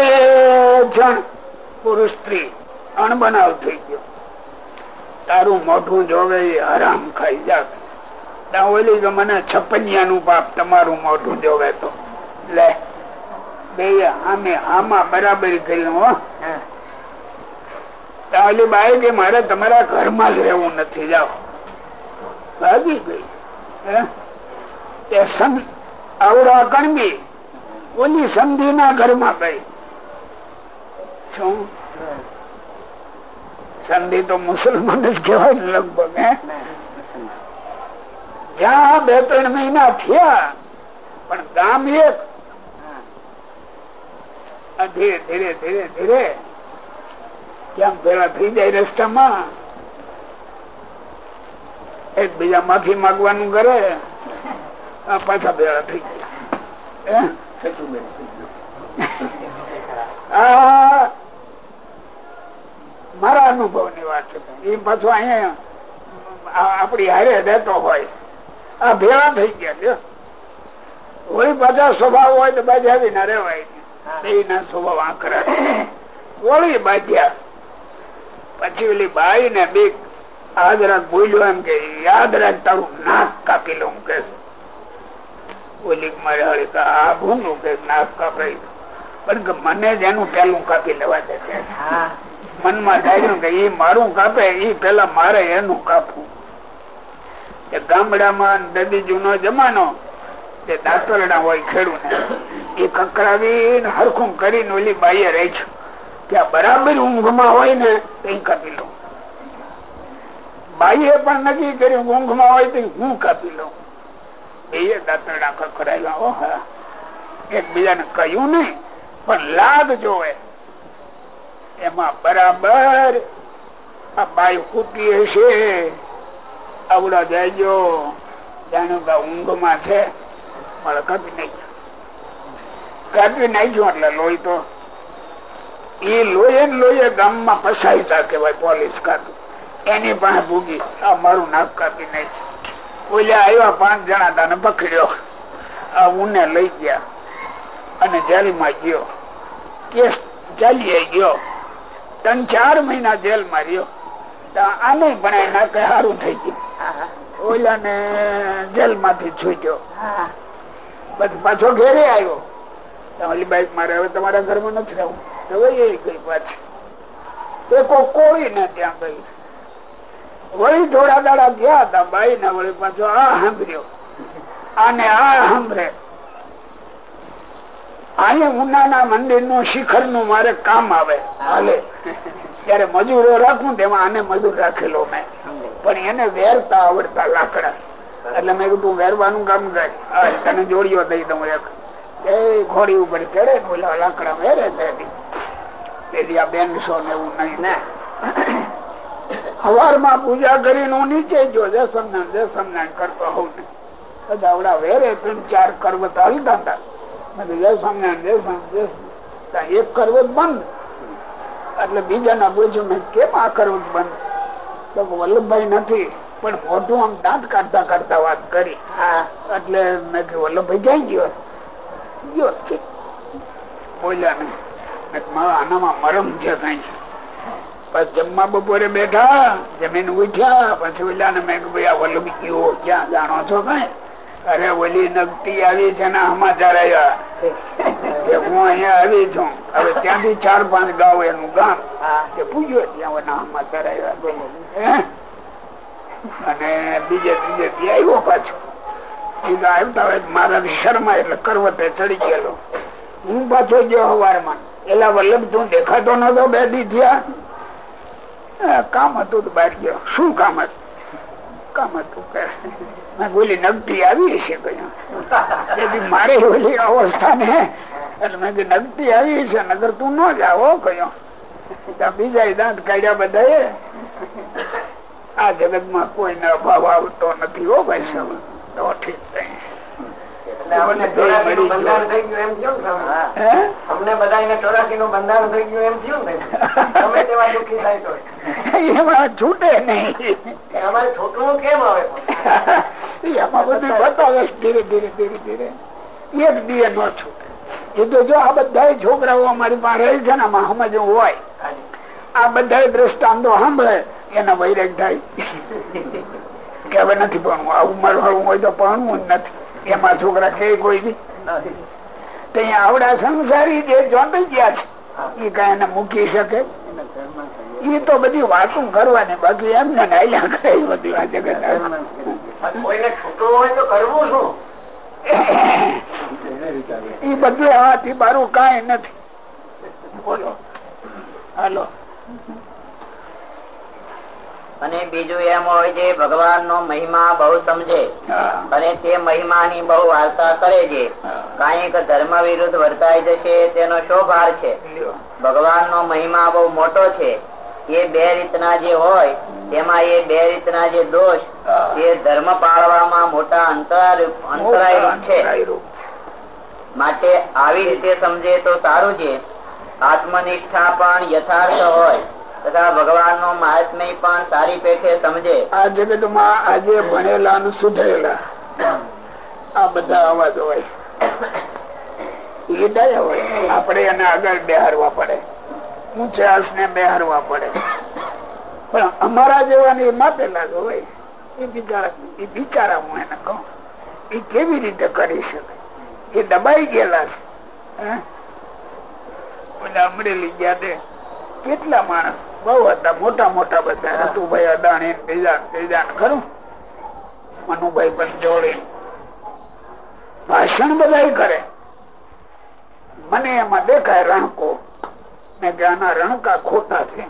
જણ પુરુષ સ્ત્રી અણબનાવ થઈ ગયો. તારું મોઢું જોવે એ હરામ ખાઈ જા ઓલી તો મને છપનિયા નું પાપ તમારું મોઢું જોવે તો. લે બે આમે આમાં બરાબર કર્યું હો. ઓલી બાઈ કે મારે તમારા ઘરમાં જ રહેવું નથી જાઓ. ભાગી ગઈ. આવડા કણબી ઓલી સંધિ ના ઘરમાં ગઈ. શું સંધિ તો મુસલમાન જ કહેવાય લગભગ હે? જ્યાં બે ત્રણ મહિના થયા પણ ગામ એક ધીરે ધીરે ધીરે ધીરે ક્યાંક ભેળા થઈ જાય રસ્તામાં એકબીજા માફી માગવાનું કરે પાછા ભેળા થઈ ગયા. મારા અનુભવની વાત છે. એ પાછું અહીંયા આપડી હારે રહેતો હોય. આ ભેળા થઈ ગયા વળી પાછા સ્વભાવ હોય તો બાજાવી ના રેવાય સ્વભાવ આંકરા. વળી બાજ્યા. પછી ઓલી બાઈ ને બે આજ રાત બોલ્યો એમ કે યાદ રાખ તારું નાક કાપી લઉં કે ઓલી મારે હળી આ ભૂલું કે નાક કાપાઈ પણ મને જ એનું પેલું કાપી લેવા દે. છે મનમાં ધાર્યું કે એ મારું કાપે એ પેલા મારે એનું કાપવું. એ ગામડામાં દદી જૂનો જમાનો તે દાંતરડા હોય ખેડૂત એ કકરાવી હરખું કરીને ઓલી બાઈએ રહી ત્યાં બરાબર ઊંઘમાં હોય ને, તો કાપી લઉં. બાઈએ પણ નક્કી કર્યું ઊંઘમાં હોય તો હું કાપી લઉં. બે દાંતરડા કકરાવ્યા, ઓહા. એકબીજાને કહ્યું નહીં, પણ લાગ જોવે એમાં બરાબર આ બાઈ ખૂટી હશે આવડા જાયજો. જાણ્યું કે ઊંઘમાં છે. પણ કાપી નહીં કાપી નાખ્યું એટલે લોહી તો એ લોહી ને લોહી ગામમાં ફસાયતા કેવાય પોલીસ કાતું એની પાસે ભૂગી. આ મારું નાક કાપી નાખ્યું. ઓલા આવ્યા પાંચ જણા તાને પકડ્યો. આ ઉને લઈ ગયા. અને જેલમાં ગયો. કેસ ચાલી ગયો. ત્રણ ચાર મહિના જેલ માર્યો. આને ભણાય નાકે સારું થઈ ગયું. ઓલા ને જેલમાંથી છૂટ્યો પછી પાછો ઘેરે આવ્યો. તમારી બાઈક મારે હવે તમારા ઘરમાં નથી રહેવું. હવે એ ગઈ પાછી. એ કોઈ ને ત્યાં ગઈ. વળી થોડા દાડા ગયા હતા બાઈ ને વળી પાછો આ સાંભળ્યો. આને આ સાંભળે. અહીંયા ઉનાના મંદિરનું શિખરનું મારે કામ આવે. હાલે. ત્યારે મજૂરો રાખું તેમાં આને મજૂર રાખેલો મેં. પણ એને વેરતા આવડતા લાકડા. એટલે મેં કીધું વેરવાનું કામ કરે તને જોડીઓ દઈ દઉં એક. એ ઘોડી ઉપર ચડે બોલા લાકડા વેરે તેથી આ બેનસો ને એવું નહીં. ને. હવારમાં પૂજા કરીને હું નીચે જો જય સમનારાયણ જય સમનારાયણ કરતો હોઉં ને. આવડા વેરે ત્રણ ચાર કરવત હાલતા હતા. જય સ્વામિનારાયણ જય સ્વામિનારાયણ એક કરવો બંધ. એટલે બીજાના પૂછ્યું મેં કેમ આ કરવું બંધ? તો વલ્લભભાઈ નથી પણ મોટું આમ દાંત કાઢતા કાઢતા વાત કરી. એટલે મેં કે વલ્લભભાઈ ક્યાં ગયો? ગયો. બોલ્યા નહીં. આનામાં મરમ છે કઈ. જમવા બપોરે બેઠા જમીન ઉઠ્યા પછી ઓલા ને મેં ભાઈ આ વલ્લભ ગયો ક્યાં જાણો છો કઈ? અરે ઓલી નગતી આવી છે ને સમાચાર આવ્યા. કે હું અહીંયા આવી છું. હવે ત્યાંથી ચાર પાંચ ગાઉ એનું ગામ કે પૂજ્યો ત્યાં સમાચાર આવ્યા. અને બીજે ત્રીજે થી આવ્યો પાછો. આવતા હોય મારાથી શર્મા એટલે કરવતે ચડી ગયેલો. હું પાછો ગયો હવારમાં. એલા વલ્લભ તું દેખાતો નતો બે દી થયા. કામ હતું બહાર ગયો. શું કામ હતું? કામ હતું કે બોલી નગતી આવી છે કયા? મારે ઓલી અવસ્થા ને એટલે મેં નગતી આવી છે, નગર તું ન જાવો કયો. બીજા દાંત કાઢ્યા બધા આ જગતમાં કોઈને અભાવ આવતો નથી, હો ભાઈ સબ તો ઠીક અમને બધા ચોરાસી નું બંધારણ થઈ ગયું એમ થયું ને તમે. તેવા દુઃખી થાય તો એમાં છૂટે નહીં. અમારે છોકરું કેમ આવે? એમાં બધું બતાવે ધીરે ધીરે ધીરે ધીરે. એક દીએ ન છૂટે. એ તો જો આ બધા છોકરાઓ અમારી પાસે રહે છે ને આમાં સમજવું હોય. આ બધા દ્રષ્ટાંતો સાંભળે એના વૈરાગ થાય. કે હવે નથી ભણવું. આવું મારું હોય તો ભણવું જ નથી. એમાં છોકરા કે કોઈ ત્યાં આવડા સંસારી જે ચોંટી ગયા છે એ કઈ એને મૂકી શકે? એ તો બધી વાતો કરવાની બાકી એમને નાયલા કરે બધી વાત એ બધું આથી મારું કઈ નથી. બોલો. હાલો. અને બીજું એમ હોય છે ભગવાન નો મહિમા બહુ સમજે. અને તે મહિમા ની બહુ વાર્તા કરે છે. કંઈક ધર્મ વિરુદ્ધ વર્તાય જશે તેનો શો ભાર છે? ભગવાન નો મહિમા બહુ મોટો છે. એ બે રીતના જે હોય તેમાં એ બે રીતના જે દોષ એ ધર્મ પાળવામાં મોટા અંતરાય છે. માટે આવી રીતે સમજે તો સારું છે. આત્મનિષ્ઠા પણ યથાર્થ હોય. તથા ભગવાન નો મહાત્મય પણ સારી પેઠે સમજે. આ જગતમાં આજે ભણેલા સુધરેલા. આ બધા અવાજ હોય. આપણે એને આગળ બેહારવા પડે. ઊંચાસ ને બેહારવા પડે. પણ અમારા જેવા માપેલા જ હોય. એ બિચારા એ બિચારા હું એને કહું. એ કેવી રીતે કરી શકે? એ દબાઈ ગયેલા છે. અમરેલી ગયા તે કેટલા માણસ બહુ હતા મોટા મોટા બધા રતુભાઈ અદાણી ખરું? મનુભાઈ પણ જોડે ભાષણ બધા કરે. મને એમાં દેખાય રણકો. ને કે આના રણકા ખોટા છે.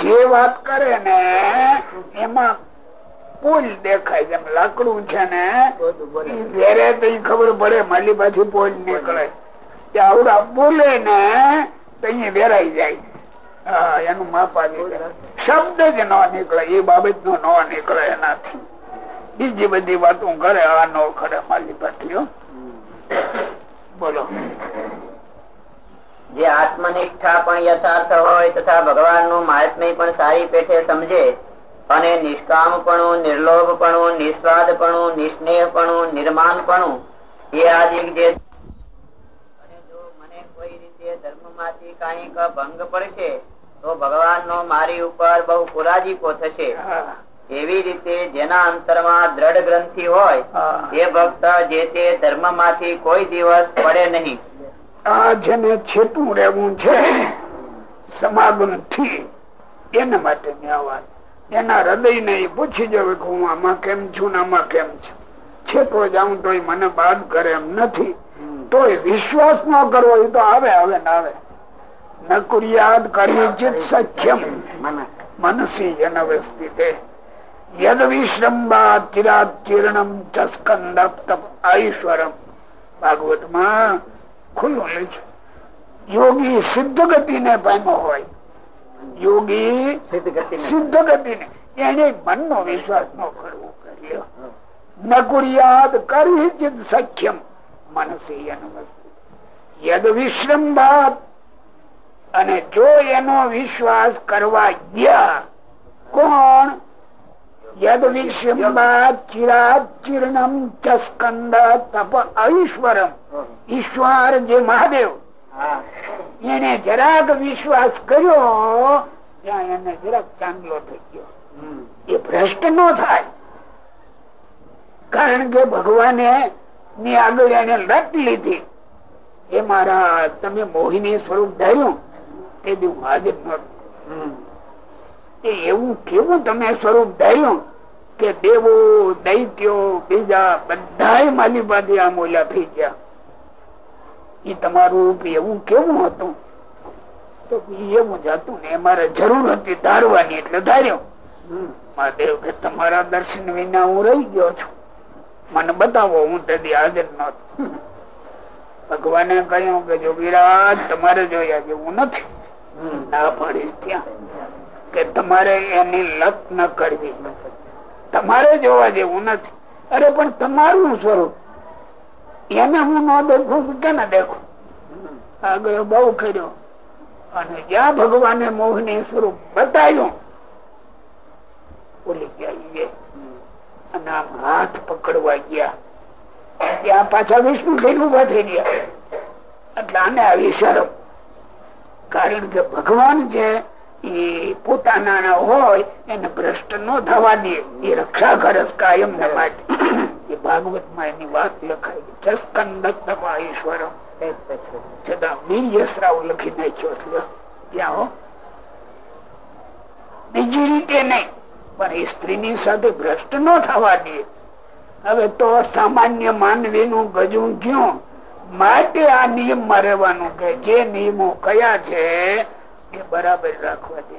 જે વાત કરે ને એમાં પુલ દેખાય જેમ લાકડું છે ને જયારે ખબર પડે માલી પાછી પોલ નીકળે. આવડા બોલે ને તો અહીંયા વેરાઈ જાય. એનું માપ આવી શબ્દ જ ન નીકળે, એ બાબત નો ન નીકળે એનાથી. બીજી બધી વાતો કરે આ નો ખરે માલી પાટીઓ બોલો. જે આત્મનિષ્ઠા પણ યથાર્થ હોય તથા ભગવાનનું મહાત્મય પણ સારી પેઠે સમજે અને નિષ્કામપણું, નિર્લોભપણું, નિસ્વાદપણું, નિસ્નેહપણું નિર્માનપણું એ આદિક જે કોઈ રીતે ધર્મમાંથી કાંઈક ભંગ પડશે તો ભગવાનનો મારી ઉપર બહુ કુરાજીપો થશે. એવી રીતે જેના અંતરમાં દ્રઢ ગ્રંથિ હોય એ ભક્ત જે તે ધર્મમાંથી કોઈ દિવસ પડે નહીં. આ જેને છેટું રહેવું છે સમાગમથી એના માટે વાત એના હૃદય ને પૂછી જવે કે હું આમાં કેમ છું આમાં કેમ છું? છેટો જાઉં તો મને બાદ કરે એમ નથી. તોય વિશ્વાસ ન કરવો એ તો આવે આવે ને આવે. નકુરિયાદ કરી ચિત સખ્યમ. મનસી જનવસ્થિતે યદ વિશ્રંબા ચિરાત ચીર્ણમ ચસ્કંદ આઈશ્વરમ ભાગવતમાં ખુલ્લું છે. યોગી સિદ્ધ ગતિ ને પામ્યો હોય. યોગી સિદ્ધ ગતિ ને એને મનનો વિશ્વાસ ન કરવો. કર્યો નકુરિયાદ કુરિયાદ કરી ચિત સખ્યમ. જનવસ્થિતે યદ અને જો એનો વિશ્વાસ કરવા ગયા, કોણ? ઈશ્વર જે મહાદેવ. એને જરાક વિશ્વાસ કર્યો, ત્યાં એને જરાક ચાંદલો થઈ ગયો. એ ભ્રષ્ટ નો થાય. કારણ કે ભગવાને ની આગળ એને લટ લીધી. એ મારા તમે મોહિની સ્વરૂપ ધાર્યું? તે દી હું હાજર નહોતો એવું કેવું તમે સ્વરૂપ ધાર્યું કે દેવો દૈત્યો બીજા બધા માલીબાદી આ મોલા થઈ ગયા? એ તમારું રૂપ એવું કેવું હતું? તો એવું જ હતું ને એ મારે જરૂર હતી ધારવાની એટલે ધાર્યો. મહાદેવ કે તમારા દર્શન વિના હું રહી ગયો છું. મને બતાવો, હું તેથી હાજર ન ભગવાને કહ્યું કે જો વિરાજ તમારે જોયા જેવું નથી. ના પાડીશ ત્યાં. કે તમારે એની લત ન કરવી. તમારે જોવા જેવું નથી. અરે, પણ તમારું સ્વરૂપ. એને હું ન દેખું કે કેને દેખું. આગળ બહુ કર્યો. અને જ્યાં ભગવાને મોહની સ્વરૂપ બતાવ્યું, ભૂલી ગયા. અને હાથ પકડવા ગયા. ત્યાં પાછા વિષ્ણુ થઈને ઊભા થઈ ગયા. એટલે આને આવી શરમ કારણ કે ભગવાન છે એ પોતાના હોય, એને ભ્રષ્ટ ન થવા દે એ રક્ષા કરે કાયમ ને માટે. એ ભાગવતમાં એની વાત લખાઈ જસ્કંદ જ છતાં વીર્ય સ્રાવ લખી નાખ્યો ત્યાં હો. બીજી રીતે નહીં. પણ એ સ્ત્રીની સાથે ભ્રષ્ટ ન થવા દે હવે તો સામાન્ય માનવી નું ગજું ગયું માટે આ નિયમમાં કે જે નિયમો કયા છે એ બરાબર રાખવા દે.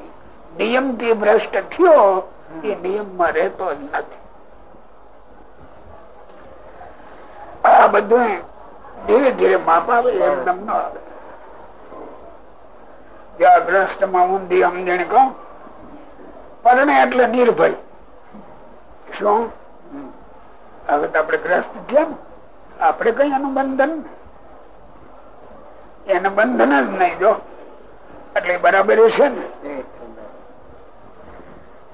નિયમથી ભ્રષ્ટ થયો, એ નિયમમાં રહેતો જ નથી. આ બધું ધીરે ધીરે માપ આવે, એમ તમને આવે. ગ્રસ્તમાં ઊંધી સમજણ કહું. પરણે એટલે નિર્ભય. શું? હવે તો આપણે ગ્રસ્ત થયા આપણે કઈ એનું બંધન એને બંધન જ નહીં જો. એટલે બરાબર છે ને.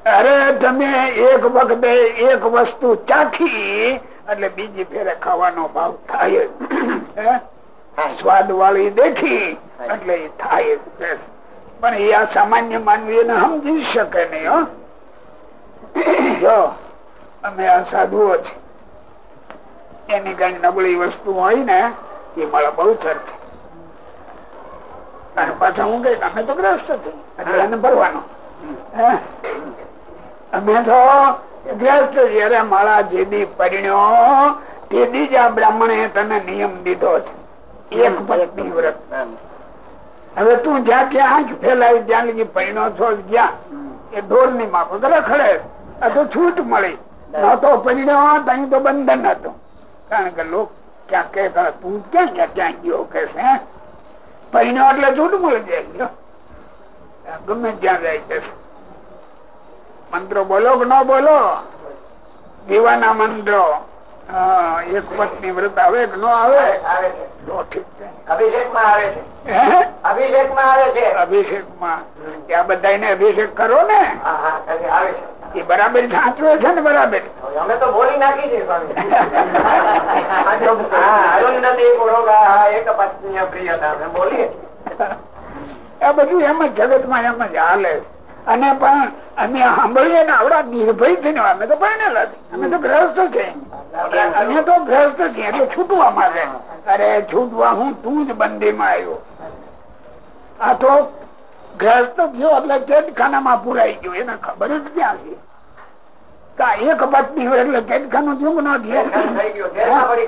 અરે તમે એક વખતે એક વસ્તુ ચાખી એટલે બીજી ફેરે ખાવાનો ભાવ થાય. સ્વાદ વાળી દેખી એટલે થાય. પણ એ આ સામાન્ય માનવી એને સમજી શકે નહીં જો અમે આ સાધુઓ છે એની કઈ નબળી વસ્તુ હોય ને એ મારા બહુ ચર્ચ અને પાછા હું કઈ અમે તો ગ્રસ્ત છીએ. એટલે એને ભરવાનો. અમે તો ગ્રસ્ત જયારે મારા જેદી પરિણ્યો તેદી જ આ બ્રાહ્મણે તને નિયમ દીધો છે. એક પત્ની વ્રત. હવે તું જ્યાં ત્યાં આંખ ફેલાવી ત્યાં લગી પૈણો છો ગયા. એ ઢોરની માફક રખડે. આ તો છૂટ મળી. નતો પરિણ્યો અહીં તો બંધન હતું. કારણ કે લોક ક્યાં કે તું ક્યાં ક્યાં ક્યાં ગયો કે છે? હે? એટલે છૂટ મળી જાય. ગમે ત્યાં જાય કે મંત્રો બોલો કે ન બોલો? દીવાના મંત્રો. એક પત્ની વ્રત આવે કે ન આવે? અભિષેકમાં આવે છે. અભિષેકમાં આવે છે. અભિષેકમાં ત્યાં બધા અભિષેક કરો ને? એ બરાબર સાચવે છે ને બરાબર? અમે તો બોલી નાખી છે આ બધું એમ જ જગતમાં એમ જ હાલે છે. અને પણ અમે સાંભળીએ ને આવડા નિર્ભય થઈને અમે તો ભણેલા અમે તો ગ્રસ્ત છે. અમે તો ગ્રસ્ત છીએ એટલે છૂટવા માટે અરે છૂટવા હું તું જ બંદીમાં આવ્યો. આ તો ગ્રસ્ત થયો એટલે કેદખાનામાં પુરાઈ ગયો. એને ખબર જ ક્યાં છે? એક પત્ની હોય એટલે કેદખાનું થયું કે ન થઈ ગયું થયું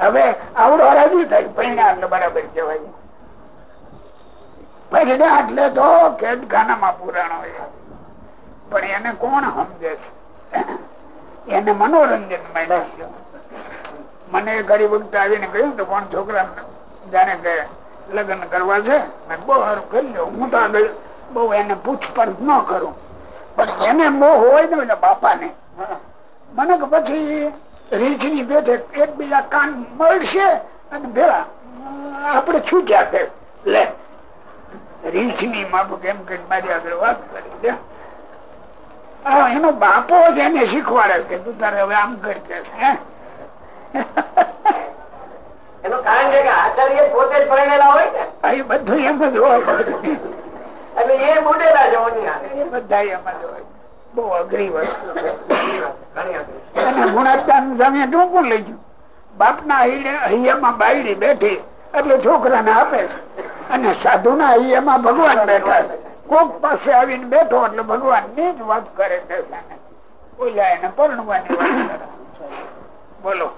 હવે આવડો રાજી થાય એટલે બરાબર કહેવાય. પૈડા એટલે તો કેદખાનામાં પુરાણ હોય પણ એને કોણ સમજે છે? એને મનોરંજન મળ્યું છે. મને વખત આવીને કહ્યું તો કોણ છોકરા જાણે કે લગ્ન કરવા છે બહુ હું તો બહુ એને પૂછપરછ ન કરું. પણ એને મોહ હોય ને બાપાને. મને કે પછી રીછની બેઠે એકબીજા કાન મળશે અને ભેળા, આપણે છૂટ્યા કે લે. રીછની માફક એમ કઈ મારી આગળ વાત કરી દે એનો બાપો જ એને શીખવાડે કે તું તારે હવે આમ કર કે એનું કારણ છે કે આચાર્ય પોતે જ પરણેલા હોય ને. એ બધું એમ જ હોય. એટલે એ બુડેલા છે ઓની એ બધા એમ જ હોય. બહુ અઘરી વસ્તુ છે. ઘણી અઘરી. અને ગુણાત્મા સામે ટૂંકું લઈ ગયું. બાપના હૈયામાં બાયડી બેઠી. એટલે છોકરાને આપે છે. અને સાધુના હૈયામાં ભગવાન બેઠા કોક પાસે આવીને બેઠો એટલે ભગવાનની જ વાત કરે સામે. એને પરણવાની બોલો.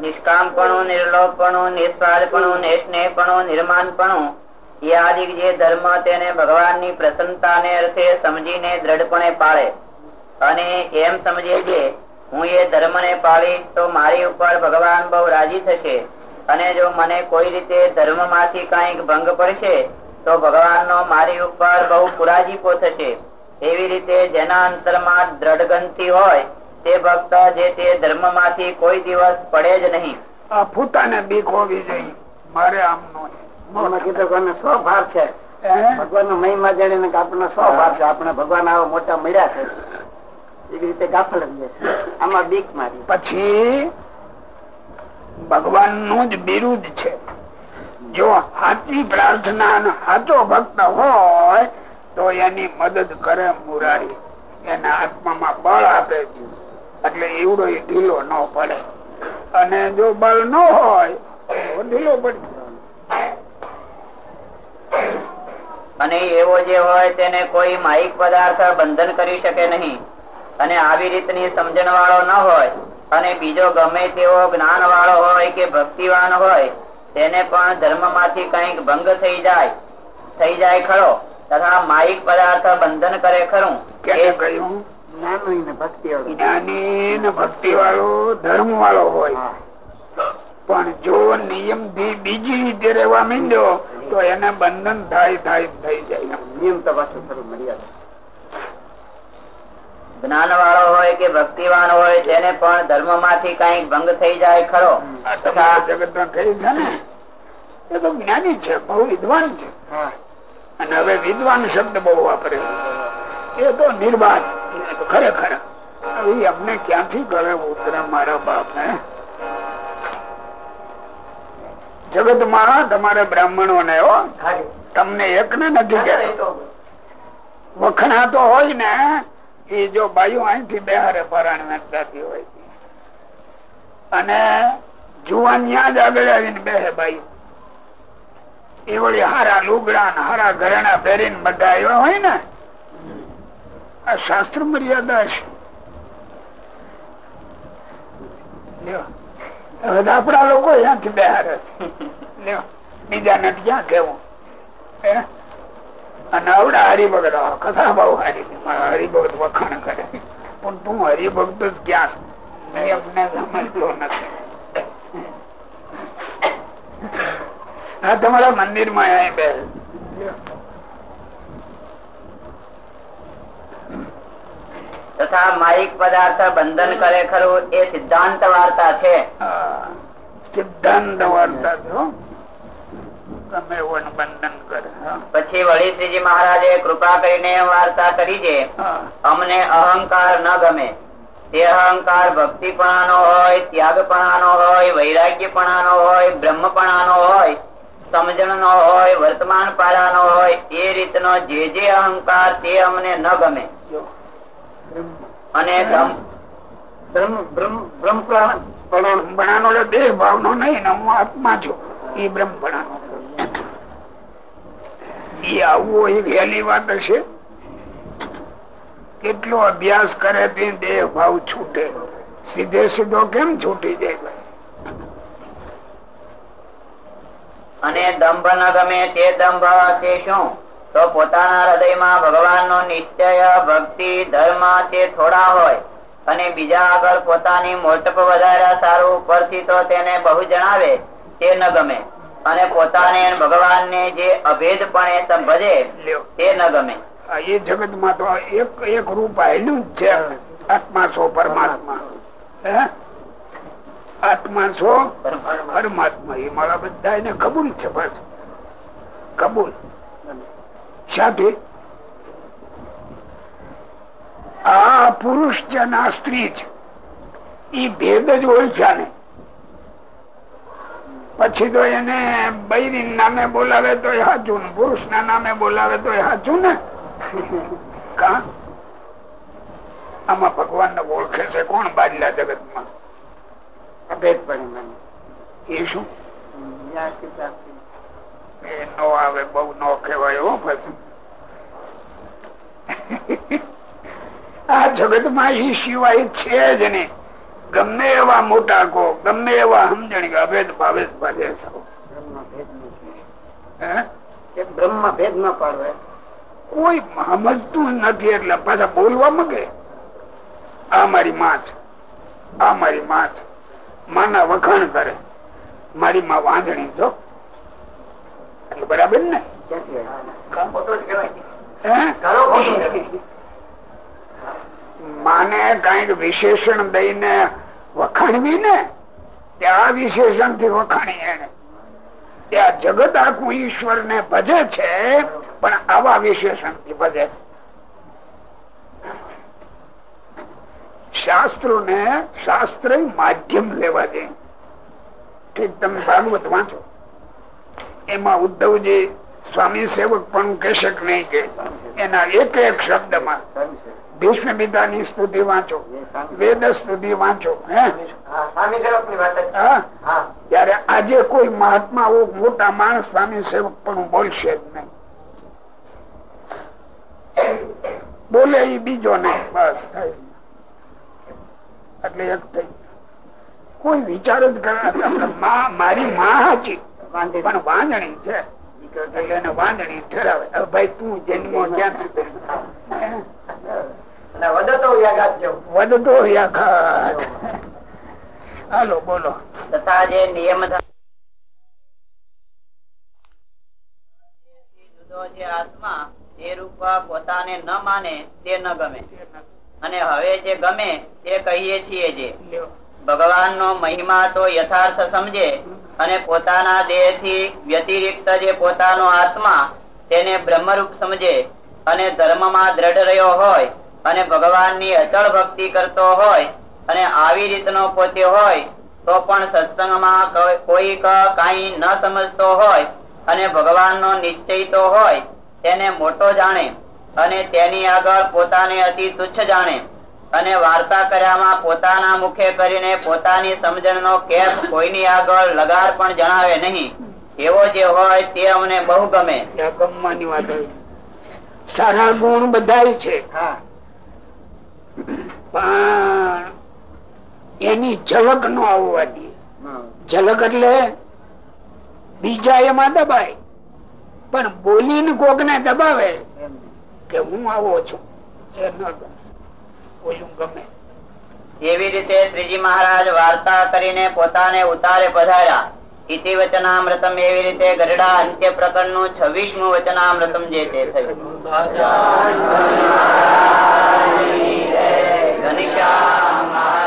નિષ્કામપણું, નિર્લોભપણું, નિસ્વાર્થપણું નિસ્નેહપણું નિર્માનપણું એ આદિ જે ધર્મ તેને ભગવાનની પ્રસન્નતાને અર્થે સમજીને દ્રઢપણે પાળે. અને એમ સમજે કે હું એ ધર્મને પાળીશ તો મારી ઉપર ભગવાન બહુ રાજી થશે. અને જો મને કોઈ રીતે ધર્મમાંથી કંઈક ભંગ પડશે તો ભગવાનનો મારી ઉપર બહુ પુરાજીપો થશે એવી રીતે જેના અંતરમાં દ્રઢગંથી હોય તે ભક્ત જે તે ધર્મમાંથી કોઈ દિવસ પડે જ નહીં. આ ફૂટાને બીક હોવી જોઈએ. મારે આમ નો કીધું સો ભાર છે. ભગવાન નો મહિમા જાણીને કે આપણને સો ભાર છે આપણે ભગવાન આવા મોટા મળ્યા છે. એવી રીતે ગાફલ જ આમાં બીક મારી. પછી ભગવાનનું જ બિરુદ છે. જો સાચી પ્રાર્થના સાચો ભક્ત હોય, તો એની મદદ કરે મુરારી. એના આત્મામાં બળ આપે એટલે એવડો એ ઢીલો ન પડે. અને જો બળ ન હોય, તો ઢીલો પડે અને એવો જે હોય તેને કોઈ માહિક પદાર્થ બંધન કરી શકે નહીં. અને આવી રીતની સમજણ વાળો ન હોય અને બીજો ગમે તેવો જ્ઞાન વાળો હોય કે ભક્તિવાન હોય તેને પણ ધર્મમાંથી કંઈક ભંગ થઈ જાય. થઈ જાય ખરો તથા માહિક પદાર્થ બંધન કરે ખરું. ભક્તિ વાળું. જ્ઞાની ને ભક્તિ વાળો ધર્મ વાળો હોય. પણ જો નિયમથી બીજી રીતે રહેવા માંડ્યો તો એને બંધન થાય થાય થઈ જાય. નિયમ તપાસ મર્યાદા જ્ઞાન વાળો હોય કે ભક્તિવાન હોય તેને પણ ધર્મમાંથી કંઈક ભંગ થઈ જાય ખરો? જગત છે ને એ તો જ્ઞાની છે બહુ વિદ્વાન છે. અને હવે વિદ્વાન શબ્દ બહુ વાપરે એ તો નિર્વાદ ખરેખર. હવે અમને ક્યાંથી કરે ઉતરે મારા બાપ ને જગતમાં તમારે બ્રાહ્મણો ને તમને એક ને નથી વખણા તો હોય ને એ જો બાયુ અહીંથી બેહારે પરાણ થતી હોય અને જુવાન ત્યાં જ આગળ આવીને બેહે બાયુ એ વળી હારા લુગડા હારા ઘરેણા પહેરીને બધા આવ્યા હોય ને, આ શાસ્ત્ર મર્યાદા છે. હવે આપણા લોકો ત્યાંથી. લ્યો, બીજાને ક્યાં કેવું હે અને આવડા હરિભગત કથા બહુ હારી હરિભગત વખાણ કરે. પણ તું હરિભક્ત જ ક્યાં મેં નિયમને સમજતો નથી. હા તમારા મંદિરમાં બે તથા માહિક પદાર્થ બંધન કરે ખરું એ સિદ્ધાંત વાર્તા છે. સિદ્ધાંત વાર્તા છો ગમે વનબંધન કરે પછી વળી શ્રીજી મહારાજે કૃપા કરીને વાર્તા કરી છે અમને અહંકાર ન ગમે. તે અહંકાર ભક્તિપણાનો હોય ત્યાગપણાનો હોય વૈરાગ્યપણાનો હોય બ્રહ્મપણાનો હોય સમજણનો હોય વર્તમાન પાડાનો હોય એ રીતનો જે જે અહંકાર તે અમને ન ગમે. અને બ્રહ્મ. બ્રહ્મ બ્રહ્મ પ્રાણ એટલે ભાવનો નહીં હું આત્મા છું. એ બ્રહ્મપણાનો. કેટલો અભ્યાસ કરે તે દેહ ભાવ છૂટે. સીધે સીધો કેમ છૂટી જાય અને દંભ ન ગમે તે દંભ તે શું? તો પોતાના હૃદયમાં ભગવાનનો નિશ્ચય, ભક્તિ, ધર્મ તે થોડા હોય. અને બીજા આગળ પોતાની મોટપ વધારે સારું પરથી તો તેને બહુ જણાવે, તે ન ગમે. અને પોતાને ભગવાનને જે અભેદપણે સંભજે તે ન ગમે. આ એ જગતમાં તો એક એક રૂપ આવેલું જ છે. આત્મા છો પરમાત્મા. આત્મા છો પરમાત્મા. એ મારા બધા એને કબૂલ છે બસ. કબૂલ. સાથે આ પુરુષ છે ને આ સ્ત્રી છે. એ ભેદ જ હોય છે ને પછી તો એને બૈરી નામે બોલાવે તો એ ને? પુરુષ નામે બોલાવે તો હાચું ને? કા? આમાં ભગવાન ને ઓળખે છે કોણ બાજલા જગતમાં અભેદ પરિણામ. એ શું? એ નો આવે, બહુ નો કહેવાય, હો પછી. આ જગતમાં એ સિવાય છે જ નહીં. ગમે એવા મોટા કો ગમે એવા સમજણ અભેદ ભાવે બ્રહ્મ ભેદ ન પાડવે. કોઈ સમજતું નથી એટલે પાછા બોલવા માંગે. આ મારી માં છે. આ મારી માં છે. માના વખાણ કરે. મારી માં વાંધણી છો એટલે બરાબર ને? ખોટો જ કહેવાય હે? ઘણો ખોટો કહેવાય. માને કંઈક વિશેષણ દઈને વખાણવી ને, તે વિશેષણથી વખાણી એને. ત્યાં જગત આખું ઈશ્વર ને ભજે છે, પણ આવા વિશેષણથી ભજે છે. શાસ્ત્રો ને શાસ્ત્ર માધ્યમ લેવા દે. ઠીક, તમે ભાગવત વાંચો. એમાં ઉદ્ધવજી સ્વામી સેવક પણ કહેશે કે નહીં કે, એના એક એક શબ્દમાં. સારું પિતા ની સ્તુતિ વાંચો વેદ સ્તુતિ વાંચો ત્યારે આજે કોઈ મહાત્મા મોટા માણસ સ્વામી સેવક પણ બોલશે જ નહીં. બોલે એ બીજો નહીં બસ થઈ એટલે એક થઈ કોઈ વિચાર જ કરે મારી માં હાચી પણ વાંધણી છે. એટલે એને વાંધણી ઠરાવે. ભાઈ તું જન્મો ક્યાં સુધી વધતો વ્યાઘાત જેવો. વધતો વ્યાઘાત. હાલો બોલો. તથા જે નિયમ જે આત્મા એ રૂપ પોતાને ન માને તે ન ગમે. અને હવે જે ગમે તે કહીએ છીએ જે. ભગવાન નો મહિમા તો યથાર્થ સમજે અને પોતાના દેહથી વ્યતિરિક્ત જે પોતાનો આત્મા તેને બ્રહ્મરૂપ સમજે અને ધર્મમાં દ્રઢ રહ્યો હોય અને ભગવાનની અચળ ભક્તિ કરતો હોય અને આવી રીતનો પોતે હોય તો પણ સત્સંગમાં કોઈ કાંઈ ન સમજતો હોય અને ભગવાનનો નિશ્ચય તો હોય તેને મોટો જાણે અને તેની આગળ પોતાને અતિ તુચ્છ જાણે અને વાર્તા કર્યામાં પોતાના મુખે કરીને પોતાની સમજણનો કેપ કોઈની આગળ લગાર પણ જણાવે નહીં. એવો જે હોય તે અમને બહુ ગમે. સારા ગુણ બધા છે. હા. પણ એની ઝલક નો આવવા દે. ઝલક એટલે બીજા એમાં દબાય. પણ બોલીને કોક ને દબાવે કે હું આવો છું. એ ન ગમે. ઓલું ગમે. એવી રીતે શ્રીજી મહારાજ વાર્તા કરીને પોતાને ઉતારે પધાર્યા. ઇતિ વચનામૃતમ એવી રીતે ગરડા અંત્ય પ્રકરણનું છવ્વીસમું વચનામૃતમ જે તે થયું. घनिश्यामः